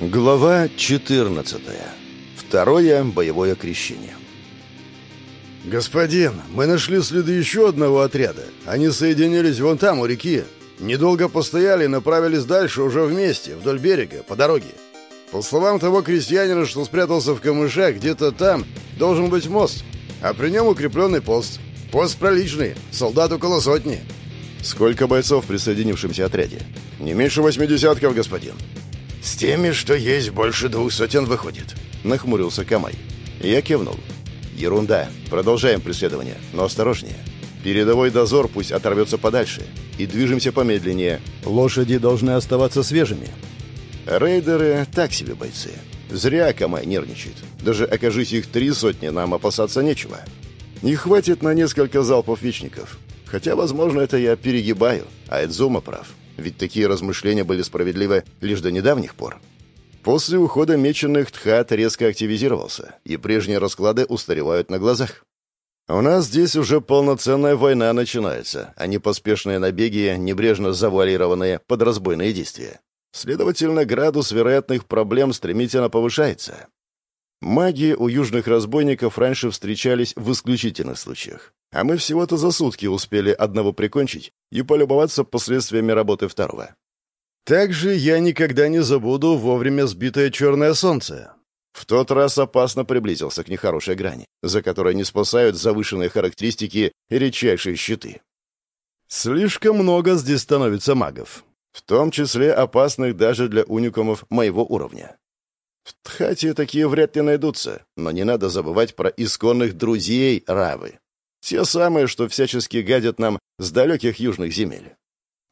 Глава 14. Второе боевое крещение. «Господин, мы нашли следы еще одного отряда. Они соединились вон там, у реки. Недолго постояли и направились дальше, уже вместе, вдоль берега, по дороге. По словам того крестьянина, что спрятался в камышах, где-то там должен быть мост, а при нем укрепленный пост. Пост проличный, солдат около сотни». Сколько бойцов в присоединившемся отряде? «Не меньше восьмидесятков, господин». «С теми, что есть, больше двух сотен выходит», — нахмурился Камай. Я кивнул. «Ерунда. Продолжаем преследование, но осторожнее. Передовой дозор пусть оторвется подальше. И движемся помедленнее. Лошади должны оставаться свежими». Рейдеры — так себе бойцы. Зря Камай нервничает. Даже окажись их три сотни, нам опасаться нечего. Не хватит на несколько залпов вечников. Хотя, возможно, это я перегибаю, а Эдзума прав. Ведь такие размышления были справедливы лишь до недавних пор. После ухода меченых Тхат резко активизировался, и прежние расклады устаревают на глазах. У нас здесь уже полноценная война начинается, а не поспешные набеги, небрежно завуалированные под разбойные действия. Следовательно, градус вероятных проблем стремительно повышается. Маги у южных разбойников раньше встречались в исключительных случаях. А мы всего-то за сутки успели одного прикончить и полюбоваться последствиями работы второго. Также я никогда не забуду вовремя сбитое черное солнце. В тот раз опасно приблизился к нехорошей грани, за которой не спасают завышенные характеристики и редчайшие щиты. Слишком много здесь становится магов, в том числе опасных даже для уникумов моего уровня. В Тхате такие вряд ли найдутся, но не надо забывать про исконных друзей Равы. Те самые, что всячески гадят нам с далеких южных земель.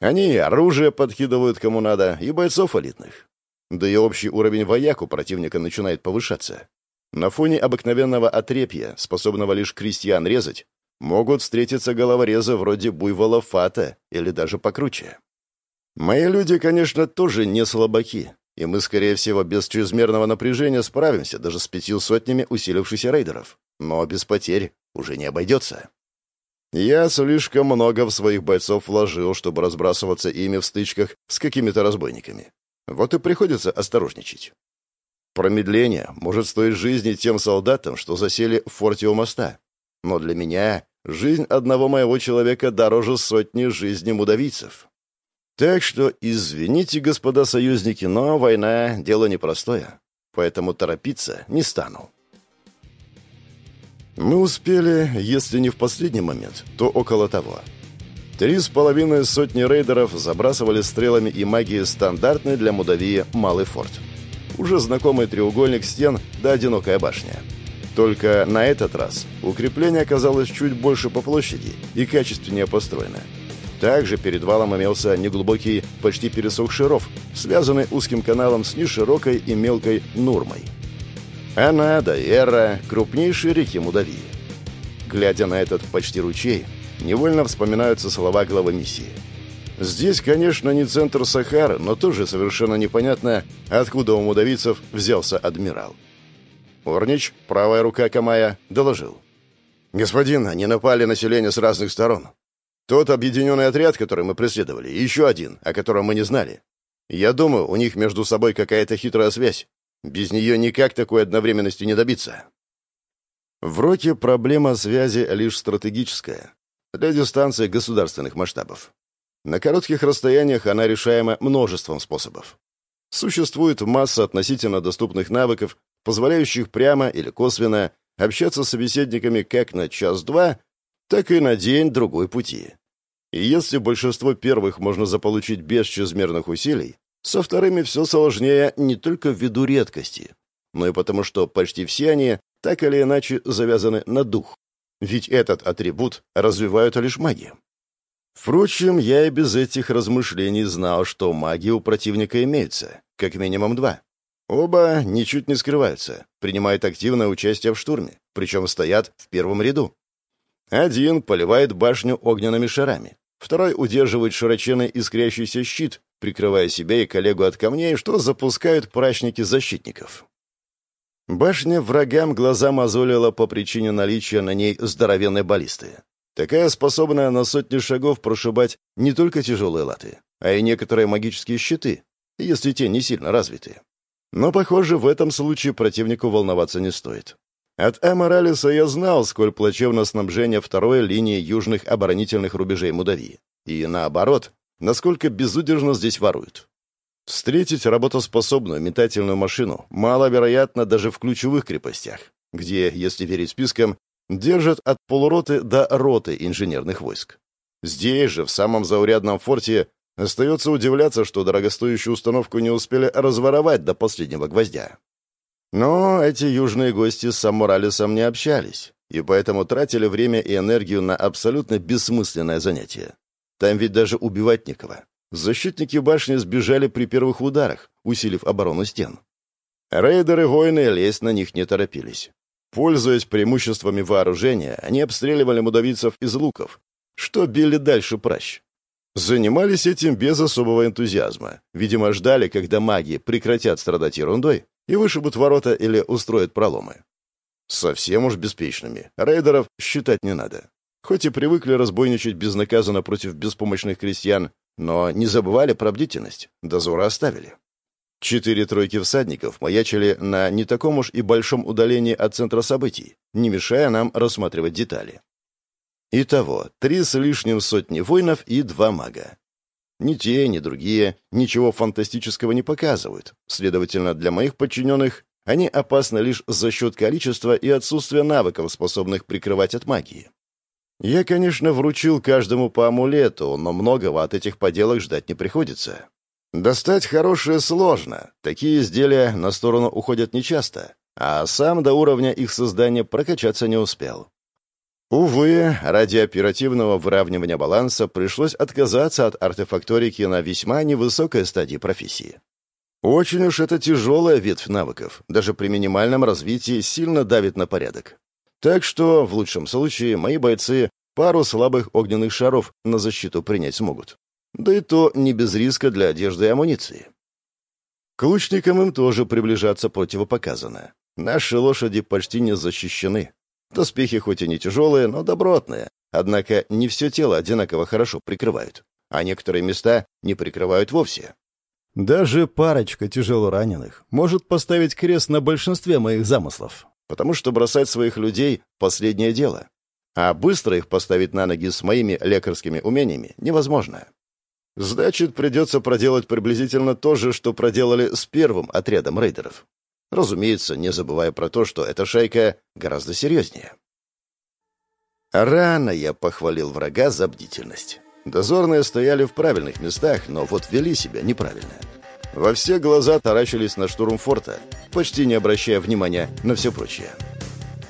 Они оружие подкидывают кому надо, и бойцов элитных. Да и общий уровень вояк у противника начинает повышаться. На фоне обыкновенного отрепья, способного лишь крестьян резать, могут встретиться головорезы вроде буйвола Фата или даже покруче. Мои люди, конечно, тоже не слабаки, и мы, скорее всего, без чрезмерного напряжения справимся даже с пятью сотнями усилившихся рейдеров. Но без потерь уже не обойдется. Я слишком много в своих бойцов вложил, чтобы разбрасываться ими в стычках с какими-то разбойниками. Вот и приходится осторожничать. Промедление может стоить жизни тем солдатам, что засели в форте у моста. Но для меня жизнь одного моего человека дороже сотни жизней мудавийцев. Так что извините, господа союзники, но война — дело непростое. Поэтому торопиться не стану. Мы успели, если не в последний момент, то около того. Три с половиной сотни рейдеров забрасывали стрелами и магией стандартный для Мудавии малый форт. Уже знакомый треугольник стен да одинокая башня. Только на этот раз укрепление оказалось чуть больше по площади и качественнее построено. Также перед валом имелся неглубокий, почти пересохший ров, связанный узким каналом с неширокой и мелкой Нурмой. Она, Эра, крупнейшие реки Мудавии. Глядя на этот почти ручей, невольно вспоминаются слова главы миссии. Здесь, конечно, не центр Сахары, но тоже совершенно непонятно, откуда у мудавицев взялся адмирал. Орнич, правая рука Камая, доложил. «Господин, они напали на селение с разных сторон. Тот объединенный отряд, который мы преследовали, и еще один, о котором мы не знали. Я думаю, у них между собой какая-то хитрая связь. Без нее никак такой одновременности не добиться. В Роке проблема связи лишь стратегическая, для дистанции государственных масштабов. На коротких расстояниях она решаема множеством способов. Существует масса относительно доступных навыков, позволяющих прямо или косвенно общаться с собеседниками как на час-два, так и на день-другой пути. И если большинство первых можно заполучить без чрезмерных усилий, со вторыми все сложнее не только ввиду редкости, но и потому, что почти все они так или иначе завязаны на дух. Ведь этот атрибут развивают лишь маги. Впрочем, я и без этих размышлений знал, что маги у противника имеются, как минимум два. Оба ничуть не скрываются, принимают активное участие в штурме, причем стоят в первом ряду. Один поливает башню огненными шарами, второй удерживает широченный искрящийся щит, прикрывая себя и коллегу от камней, что запускают прачники защитников. Башня врагам глаза мозолила по причине наличия на ней здоровенной баллисты. Такая способная на сотни шагов прошибать не только тяжелые латы, а и некоторые магические щиты, если те не сильно развиты. Но, похоже, в этом случае противнику волноваться не стоит. От Эморалиса я знал, сколь плачевно снабжение второй линии южных оборонительных рубежей Мудави. И наоборот, насколько безудержно здесь воруют. Встретить работоспособную метательную машину маловероятно даже в ключевых крепостях, где, если верить спискам, держат от полуроты до роты инженерных войск. Здесь же, в самом заурядном форте, остается удивляться, что дорогостоящую установку не успели разворовать до последнего гвоздя. Но эти южные гости с Самуралисом не общались, и поэтому тратили время и энергию на абсолютно бессмысленное занятие. Там ведь даже убивать некого. Защитники башни сбежали при первых ударах, усилив оборону стен. Рейдеры воины лезть на них не торопились. Пользуясь преимуществами вооружения, они обстреливали мудавицев из луков, что били дальше пращ. Занимались этим без особого энтузиазма. Видимо, ждали, когда маги прекратят страдать ерундой и вышибут ворота или устроят проломы. Совсем уж беспечными. Рейдеров считать не надо. Хоть и привыкли разбойничать безнаказанно против беспомощных крестьян, но не забывали про бдительность. Дозора оставили. Четыре тройки всадников маячили на не таком уж и большом удалении от центра событий, не мешая нам рассматривать детали. Итого, три с лишним сотни воинов и два мага. Ни те, ни другие ничего фантастического не показывают. Следовательно, для моих подчиненных они опасны лишь за счет количества и отсутствия навыков, способных прикрывать от магии. Я, конечно, вручил каждому по амулету, но многого от этих поделок ждать не приходится. Достать хорошее сложно. Такие изделия на сторону уходят нечасто, а сам до уровня их создания прокачаться не успел. Увы, ради оперативного выравнивания баланса пришлось отказаться от артефакторики на весьма невысокой стадии профессии. Очень уж это тяжелая ветвь навыков, даже при минимальном развитии сильно давит на порядок. Так что, в лучшем случае, мои бойцы пару слабых огненных шаров на защиту принять смогут. Да и то не без риска для одежды и амуниции. К лучникам им тоже приближаться противопоказано. Наши лошади почти не защищены, Доспехи хоть и не тяжелые, но добротные, однако не все тело одинаково хорошо прикрывают, а некоторые места не прикрывают вовсе. Даже парочка тяжело раненых может поставить крест на большинстве моих замыслов, потому что бросать своих людей — последнее дело. А быстро их поставить на ноги с моими лекарскими умениями невозможно. Значит, придется проделать приблизительно то же, что проделали с первым отрядом рейдеров. Разумеется, не забывая про то, что эта шайка гораздо серьезнее. Рано я похвалил врага за бдительность. Дозорные стояли в правильных местах, но вот вели себя неправильно. Во все глаза таращились на штурм форта, почти не обращая внимания на все прочее.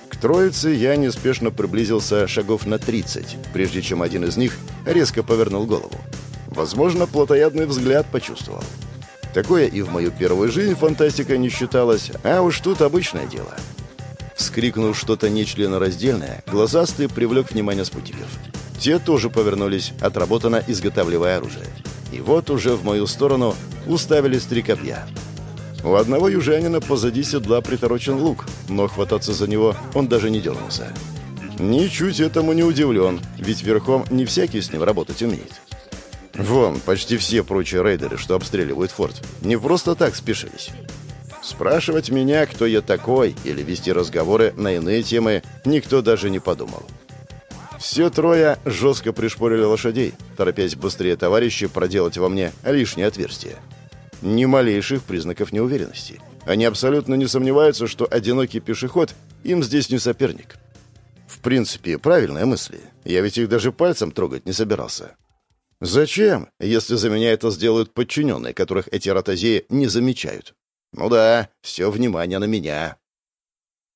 К троице я неспешно приблизился шагов на 30, прежде чем один из них резко повернул голову. Возможно, плотоядный взгляд почувствовал. Такое и в мою первую жизнь фантастика не считалось, а уж тут обычное дело. Вскрикнув что-то нечленораздельное, глазастый привлек внимание спутников. Те тоже повернулись, отработано изготавливая оружие. И вот уже в мою сторону уставились три копья. У одного южанина позади седла приторочен лук, но хвататься за него он даже не дернулся. Ничуть этому не удивлен, ведь верхом не всякий с ним работать умеет. Вон, почти все прочие рейдеры, что обстреливают форт, не просто так спешились. Спрашивать меня, кто я такой, или вести разговоры на иные темы, никто даже не подумал. Все трое жестко пришпорили лошадей, торопясь быстрее товарищи проделать во мне лишнее отверстие. Ни малейших признаков неуверенности. Они абсолютно не сомневаются, что одинокий пешеход им здесь не соперник. В принципе, правильные мысли. Я ведь их даже пальцем трогать не собирался. Зачем, если за меня это сделают подчиненные, которых эти ротозеи не замечают? Ну да, все внимание на меня.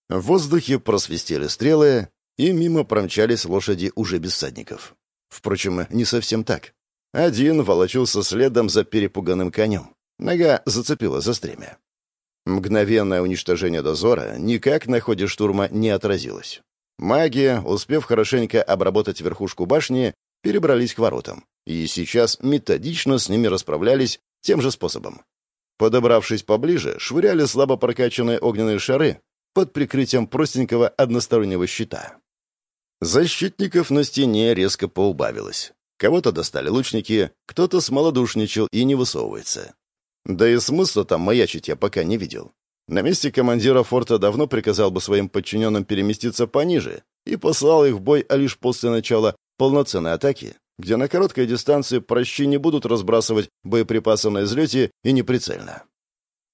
В воздухе просвистели стрелы, и мимо промчались лошади уже без садников. Впрочем, не совсем так. Один волочился следом за перепуганным конем. Нога зацепила за стремя. Мгновенное уничтожение дозора никак на ходе штурма не отразилось. Маги, успев хорошенько обработать верхушку башни, перебрались к воротам и сейчас методично с ними расправлялись тем же способом. Подобравшись поближе, швыряли слабо прокачанные огненные шары под прикрытием простенького одностороннего щита. Защитников на стене резко поубавилось. Кого-то достали лучники, кто-то смолодушничал и не высовывается. Да и смысла там маячить я пока не видел. На месте командира форта давно приказал бы своим подчиненным переместиться пониже и послал их в бой, а лишь после начала полноценной атаки, где на короткой дистанции прощи не будут разбрасывать боеприпасы на излете и неприцельно.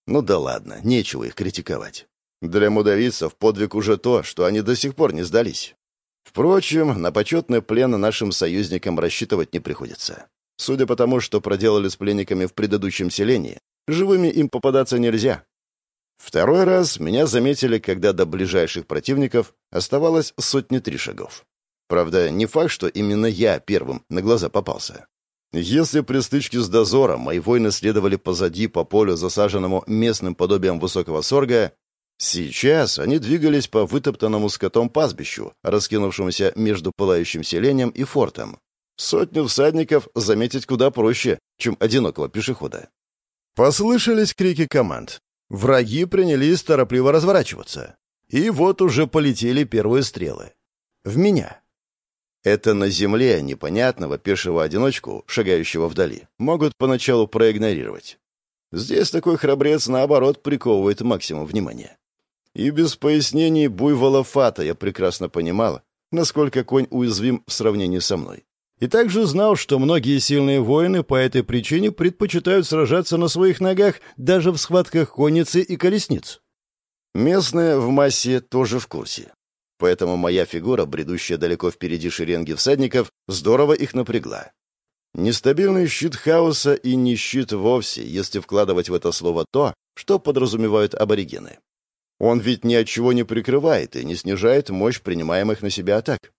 Ну да ладно, нечего их критиковать. Для мудавицев подвиг уже то, что они до сих пор не сдались. Впрочем, на почетный плен нашим союзникам рассчитывать не приходится. Судя по тому, что проделали с пленниками в предыдущем селении, живыми им попадаться нельзя. Второй раз меня заметили, когда до ближайших противников оставалось сотни три шагов. Правда, не факт, что именно я первым на глаза попался. Если при стычке с дозором мои воины следовали позади по полю, засаженному местным подобием высокого сорга, сейчас они двигались по вытоптанному скотом пастбищу, раскинувшемуся между пылающим селением и фортом. Сотню всадников заметить куда проще, чем одинокого пешехода. Послышались крики команд. Враги принялись торопливо разворачиваться. И вот уже полетели первые стрелы. В меня. Это на земле непонятного пешего одиночку, шагающего вдали, могут поначалу проигнорировать. Здесь такой храбрец, наоборот, приковывает максимум внимания. И без пояснений буйвола Фата я прекрасно понимал, насколько конь уязвим в сравнении со мной. И также знал, что многие сильные воины по этой причине предпочитают сражаться на своих ногах даже в схватках конницы и колесниц. Местные в массе тоже в курсе поэтому моя фигура, бредущая далеко впереди шеренги всадников, здорово их напрягла. Нестабильный щит хаоса и не щит вовсе, если вкладывать в это слово то, что подразумевают аборигены. Он ведь ни от чего не прикрывает и не снижает мощь принимаемых на себя атак.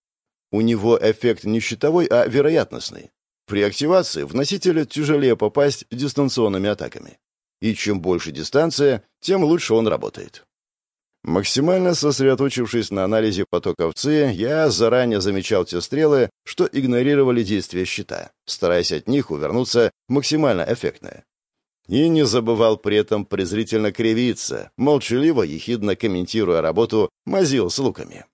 У него эффект не щитовой, а вероятностный. При активации в носителя тяжелее попасть дистанционными атаками. И чем больше дистанция, тем лучше он работает. Максимально сосредоточившись на анализе потоков ЦИ, я заранее замечал те стрелы, что игнорировали действия щита, стараясь от них увернуться максимально эффектно. И не забывал при этом презрительно кривиться, молчаливо, ехидно комментируя работу мазил с луками.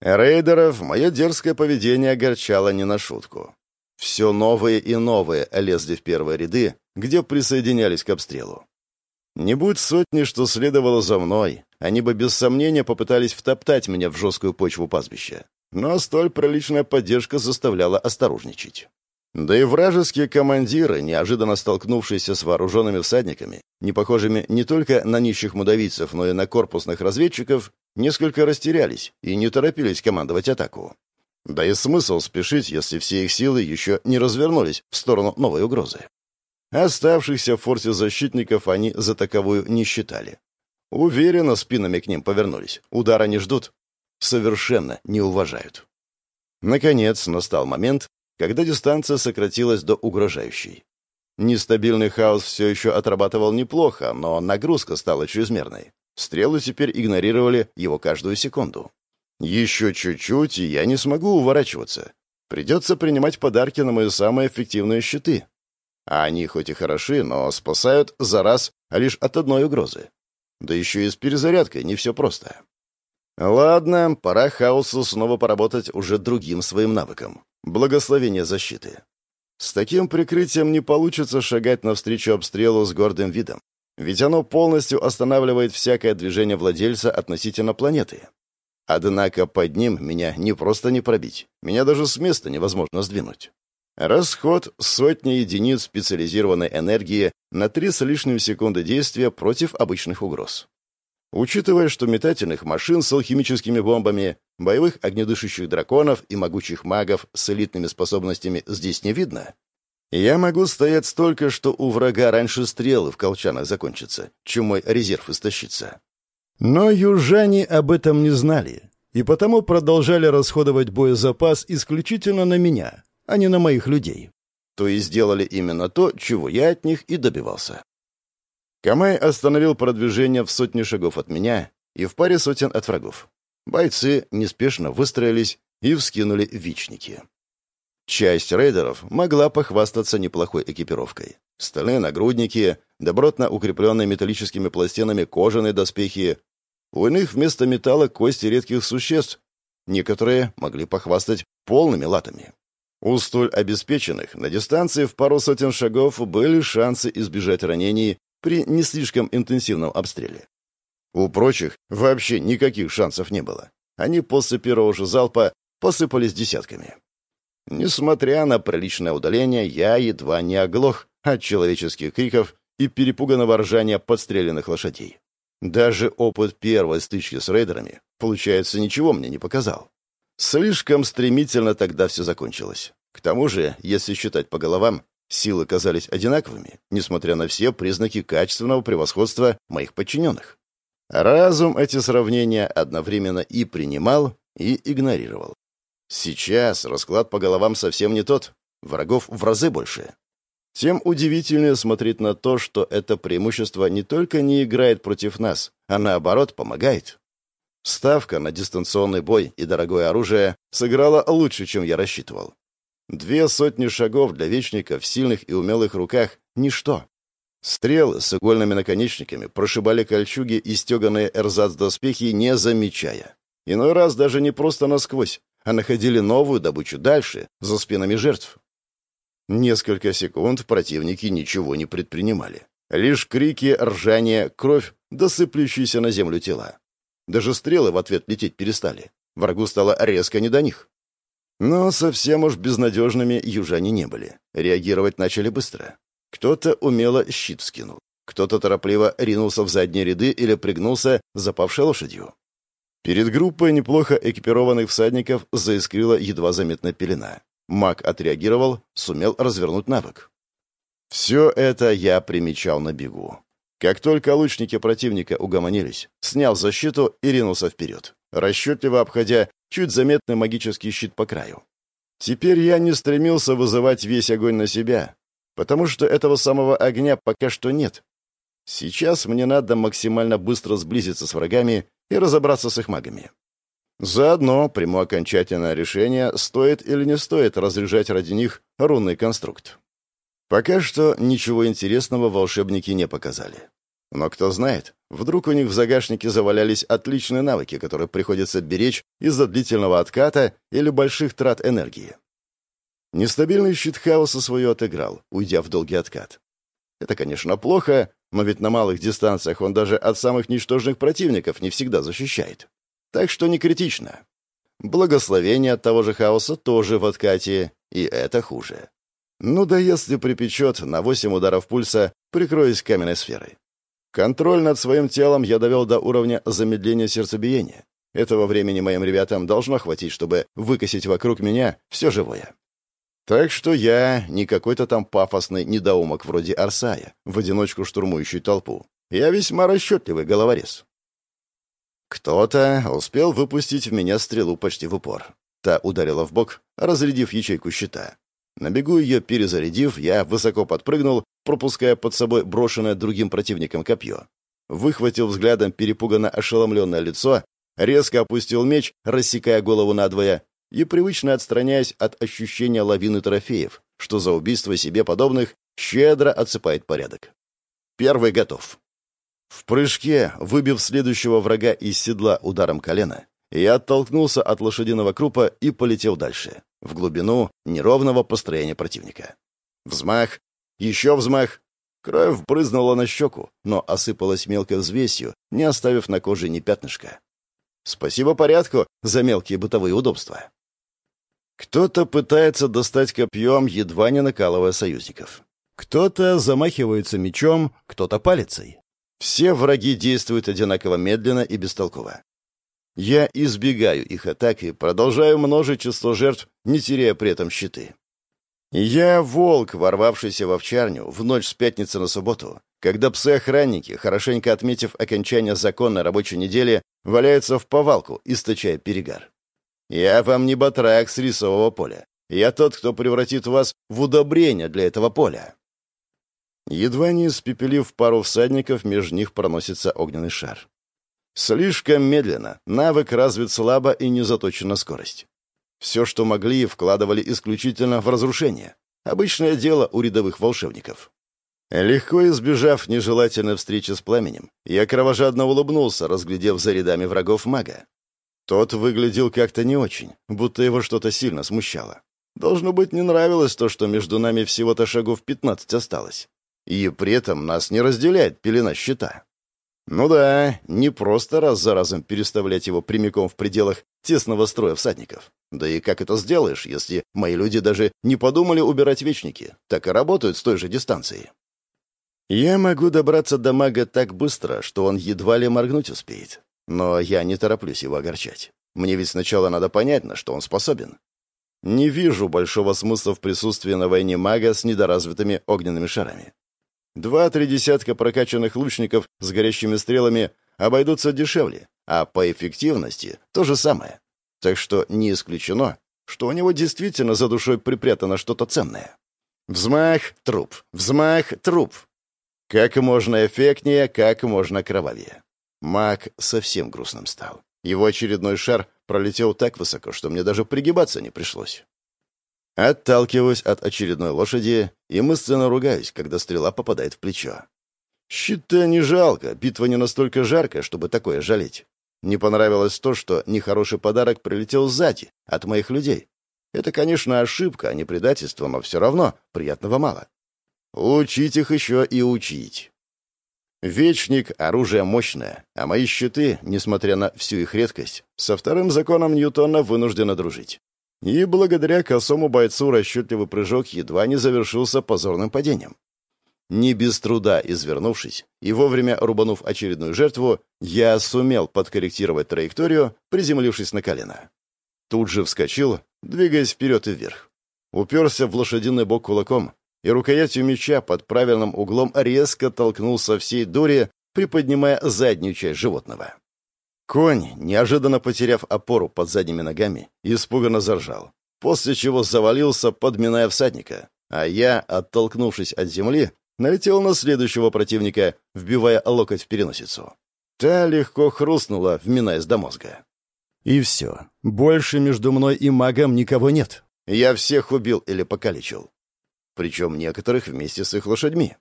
Рейдеров мое дерзкое поведение огорчало не на шутку. Все новые и новые лезли в первые ряды, где присоединялись к обстрелу. Не будь сотни, что следовало за мной, они бы без сомнения попытались втоптать меня в жесткую почву пастбища. Но столь приличная поддержка заставляла осторожничать. Да и вражеские командиры, неожиданно столкнувшиеся с вооруженными всадниками, не похожими не только на нищих мудавийцев, но и на корпусных разведчиков, несколько растерялись и не торопились командовать атаку. Да и смысл спешить, если все их силы еще не развернулись в сторону новой угрозы. Оставшихся в форте защитников они за таковую не считали. Уверенно спинами к ним повернулись. Удара не ждут. Совершенно не уважают. Наконец настал момент, когда дистанция сократилась до угрожающей. Нестабильный хаос все еще отрабатывал неплохо, но нагрузка стала чрезмерной. Стрелы теперь игнорировали его каждую секунду. Еще чуть-чуть, и я не смогу уворачиваться. Придется принимать подарки на мои самые эффективные щиты. А они хоть и хороши, но спасают за раз лишь от одной угрозы. Да еще и с перезарядкой не все просто. Ладно, пора хаосу снова поработать уже другим своим навыком. Благословение защиты. С таким прикрытием не получится шагать навстречу обстрелу с гордым видом. Ведь оно полностью останавливает всякое движение владельца относительно планеты. Однако под ним меня не просто не пробить. Меня даже с места невозможно сдвинуть. Расход сотни единиц специализированной энергии на три с лишним секунды действия против обычных угроз. Учитывая, что метательных машин с алхимическими бомбами, боевых огнедышащих драконов и могучих магов с элитными способностями здесь не видно, я могу стоять столько, что у врага раньше стрелы в колчанах закончатся, чем мой резерв истощится. Но южане об этом не знали, и потому продолжали расходовать боезапас исключительно на меня, а не на моих людей. То есть сделали именно то, чего я от них и добивался. Камай остановил продвижение в сотни шагов от меня и в паре сотен от врагов. Бойцы неспешно выстроились и вскинули вичники. Часть рейдеров могла похвастаться неплохой экипировкой. Стальные нагрудники, добротно укрепленные металлическими пластинами кожаные доспехи. У иных вместо металла кости редких существ. Некоторые могли похвастать полными латами. У столь обеспеченных на дистанции в пару сотен шагов были шансы избежать ранений при не слишком интенсивном обстреле. У прочих вообще никаких шансов не было. Они после первого же залпа посыпались десятками. Несмотря на приличное удаление, я едва не оглох от человеческих криков и перепуганного ржания подстреленных лошадей. Даже опыт первой стычки с рейдерами, получается, ничего мне не показал. Слишком стремительно тогда все закончилось. К тому же, если считать по головам, силы казались одинаковыми, несмотря на все признаки качественного превосходства моих подчиненных. Разум эти сравнения одновременно и принимал, и игнорировал. Сейчас расклад по головам совсем не тот, врагов в разы больше. Тем удивительнее смотреть на то, что это преимущество не только не играет против нас, а наоборот помогает. Ставка на дистанционный бой и дорогое оружие сыграла лучше, чем я рассчитывал. Две сотни шагов для вечника в сильных и умелых руках — ничто. Стрелы с игольными наконечниками прошибали кольчуги и стеганые эрзац-доспехи, не замечая. Иной раз даже не просто насквозь, а находили новую добычу дальше, за спинами жертв. Несколько секунд противники ничего не предпринимали. Лишь крики, ржание, кровь, досыплющиеся на землю тела. Даже стрелы в ответ лететь перестали. Врагу стало резко не до них. Но совсем уж безнадежными южане не были. Реагировать начали быстро. Кто-то умело щит скинул. Кто-то торопливо ринулся в задние ряды или пригнулся, запавшей лошадью. Перед группой неплохо экипированных всадников заискрила едва заметная пелена. Маг отреагировал, сумел развернуть навык. Все это я примечал на бегу. Как только лучники противника угомонились, снял защиту и ринулся вперед, расчетливо обходя чуть заметный магический щит по краю. Теперь я не стремился вызывать весь огонь на себя, потому что этого самого огня пока что нет. Сейчас мне надо максимально быстро сблизиться с врагами и разобраться с их магами. Заодно приму окончательное решение, стоит или не стоит разряжать ради них рунный конструкт. Пока что ничего интересного волшебники не показали. Но кто знает, вдруг у них в загашнике завалялись отличные навыки, которые приходится беречь из-за длительного отката или больших трат энергии. Нестабильный щит хаоса свое отыграл, уйдя в долгий откат. Это, конечно, плохо, но ведь на малых дистанциях он даже от самых ничтожных противников не всегда защищает. Так что не критично. Благословение от того же хаоса тоже в откате, и это хуже. Ну да если припечет, на восемь ударов пульса прикроюсь каменной сферой. Контроль над своим телом я довел до уровня замедления сердцебиения. Этого времени моим ребятам должно хватить, чтобы выкосить вокруг меня все живое. Так что я не какой-то там пафосный недоумок вроде Арсая, в одиночку штурмующий толпу. Я весьма расчетливый головорез. Кто-то успел выпустить в меня стрелу почти в упор. Та ударила в бок, разрядив ячейку щита. На бегу ее перезарядив, я высоко подпрыгнул, пропуская под собой брошенное другим противником копье. Выхватил взглядом перепуганно ошеломленное лицо, резко опустил меч, рассекая голову надвое, и привычно отстраняясь от ощущения лавины трофеев, что за убийство себе подобных щедро отсыпает порядок. Первый готов. В прыжке, выбив следующего врага из седла ударом колена, я оттолкнулся от лошадиного крупа и полетел дальше, в глубину неровного построения противника. Взмах, еще взмах. Кровь брызнула на щеку, но осыпалась мелкой взвесью, не оставив на коже ни пятнышка. Спасибо порядку за мелкие бытовые удобства. Кто-то пытается достать копьем, едва не накалывая союзников. Кто-то замахивается мечом, кто-то палицей. Все враги действуют одинаково медленно и бестолково. Я избегаю их атак и продолжаю множить число жертв, не теряя при этом щиты. Я волк, ворвавшийся в овчарню в ночь с пятницы на субботу, когда псы-охранники, хорошенько отметив окончание законной рабочей недели, валяются в повалку, источая перегар. Я вам не батрак с рисового поля. Я тот, кто превратит вас в удобрение для этого поля. Едва не испепелив пару всадников, между них проносится огненный шар. Слишком медленно, навык развит слабо и не заточен на скорость. Все, что могли, вкладывали исключительно в разрушение. Обычное дело у рядовых волшебников. Легко избежав нежелательной встречи с пламенем, я кровожадно улыбнулся, разглядев за рядами врагов мага. Тот выглядел как-то не очень, будто его что-то сильно смущало. Должно быть, не нравилось то, что между нами всего-то шагов пятнадцать осталось. И при этом нас не разделяет пелена щита. Ну да, не просто раз за разом переставлять его прямиком в пределах тесного строя всадников. Да и как это сделаешь, если мои люди даже не подумали убирать вечники, так и работают с той же дистанции? Я могу добраться до мага так быстро, что он едва ли моргнуть успеет. Но я не тороплюсь его огорчать. Мне ведь сначала надо понять, на что он способен. Не вижу большого смысла в присутствии на войне мага с недоразвитыми огненными шарами. Два-три десятка прокачанных лучников с горящими стрелами обойдутся дешевле, а по эффективности то же самое. Так что не исключено, что у него действительно за душой припрятано что-то ценное. Взмах — труп, взмах — труп. Как можно эффектнее, как можно кровавее. Маг совсем грустным стал. Его очередной шар пролетел так высоко, что мне даже пригибаться не пришлось. Отталкиваюсь от очередной лошади и мысленно ругаюсь, когда стрела попадает в плечо. Щита не жалко, битва не настолько жаркая, чтобы такое жалеть. Не понравилось то, что нехороший подарок прилетел сзади, от моих людей. Это, конечно, ошибка, а не предательство, но все равно приятного мало. Учить их еще и учить. Вечник — оружие мощное, а мои щиты, несмотря на всю их редкость, со вторым законом Ньютона вынуждены дружить. И благодаря косому бойцу расчетливый прыжок едва не завершился позорным падением. Не без труда извернувшись и вовремя рубанув очередную жертву, я сумел подкорректировать траекторию, приземлившись на колено. Тут же вскочил, двигаясь вперед и вверх. Уперся в лошадиный бок кулаком и рукоятью меча под правильным углом резко толкнул со всей дури, приподнимая заднюю часть животного. Конь, неожиданно потеряв опору под задними ногами, испуганно заржал, после чего завалился, подминая всадника, а я, оттолкнувшись от земли, налетел на следующего противника, вбивая локоть в переносицу. Та легко хрустнула, вминаясь до мозга. И все. Больше между мной и магом никого нет. Я всех убил или покалечил. Причем некоторых вместе с их лошадьми.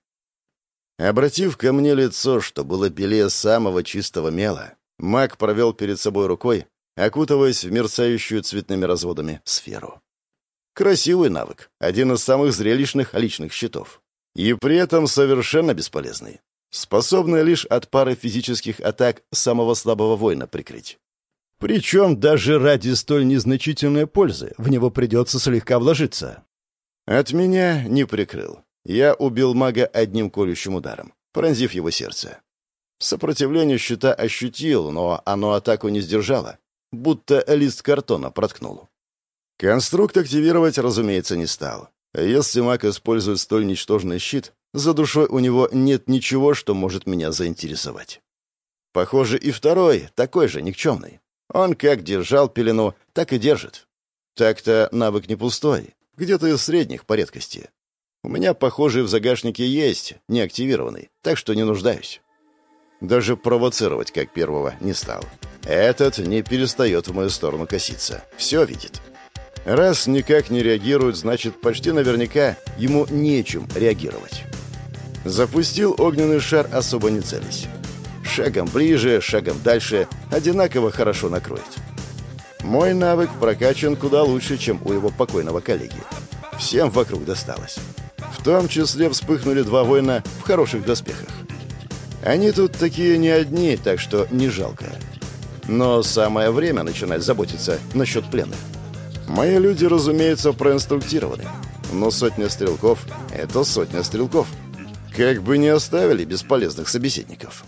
Обратив ко мне лицо, что было белее самого чистого мела, Маг провел перед собой рукой, окутываясь в мерцающую цветными разводами сферу. Красивый навык, один из самых зрелищных личных щитов. И при этом совершенно бесполезный. Способный лишь от пары физических атак самого слабого воина прикрыть. Причем даже ради столь незначительной пользы в него придется слегка вложиться. От меня не прикрыл. Я убил мага одним колющим ударом, пронзив его сердце. Сопротивление щита ощутил, но оно атаку не сдержало, будто лист картона проткнул. Конструкт активировать, разумеется, не стал. Если маг использует столь ничтожный щит, за душой у него нет ничего, что может меня заинтересовать. Похоже, и второй, такой же никчемный. Он как держал пелену, так и держит. Так-то навык не пустой, где-то из средних по редкости. У меня похожий в загашнике есть, не активированный, так что не нуждаюсь. Даже провоцировать как первого не стал. Этот не перестает в мою сторону коситься. Все видит. Раз никак не реагирует, значит, почти наверняка ему нечем реагировать. Запустил огненный шар, особо не целясь. Шагом ближе, шагом дальше, одинаково хорошо накроет. Мой навык прокачан куда лучше, чем у его покойного коллеги. Всем вокруг досталось. В том числе вспыхнули два воина в хороших доспехах. Они тут такие не одни, так что не жалко. Но самое время начинать заботиться насчет пленных. Мои люди, разумеется, проинструктированы. Но сотня стрелков — это сотня стрелков. Как бы не оставили бесполезных собеседников.